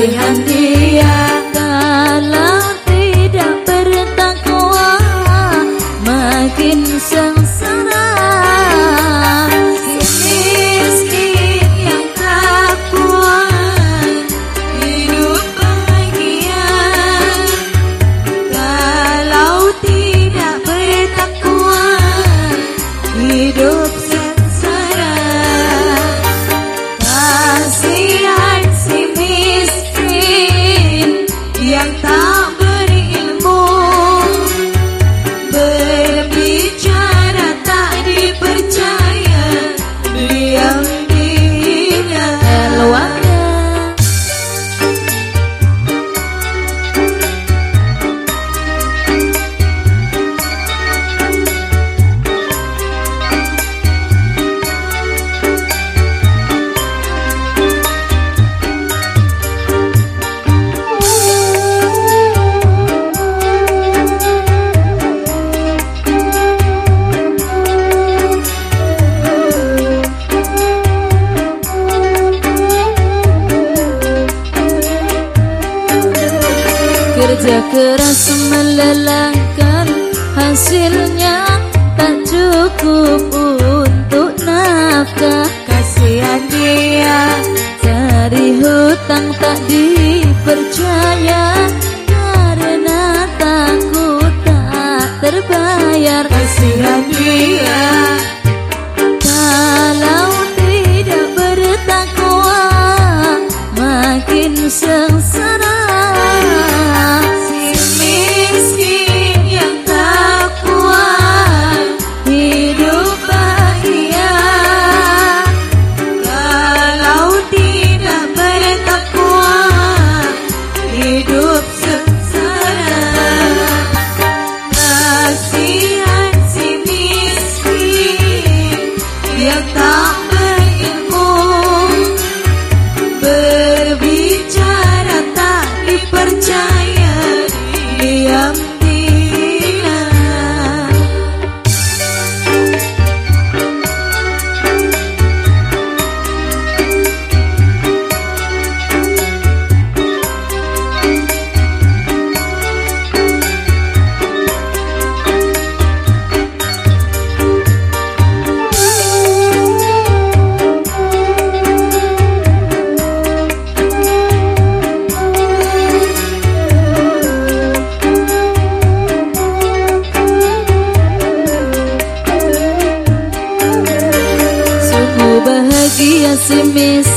pilihan dia ya, dalam. Kerja keras melelahkan. Hasilnya tak cukup untuk nafkah. Kasihan dia Dari hutang tak dipercaya. It means.